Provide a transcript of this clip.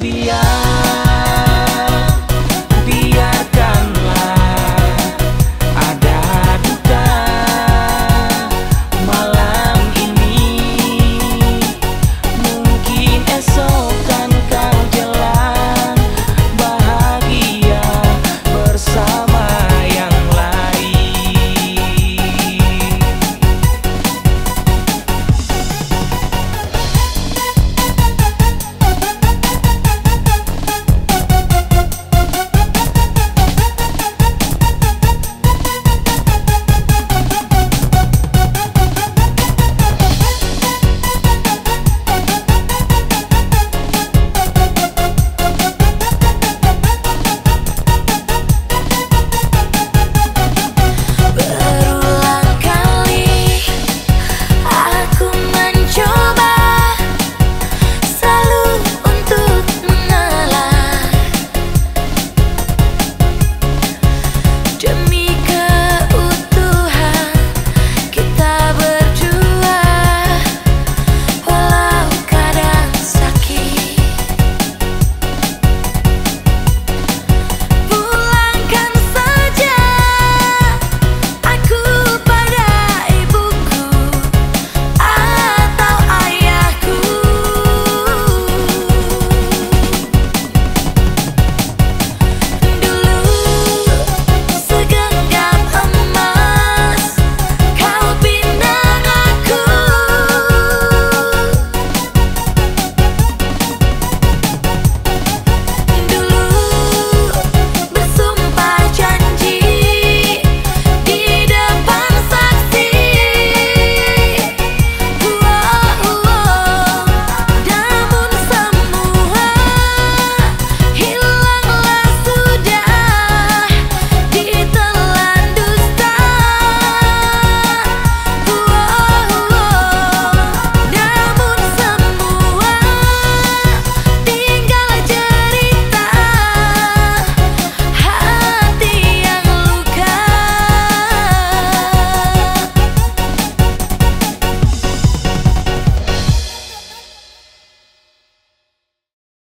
biar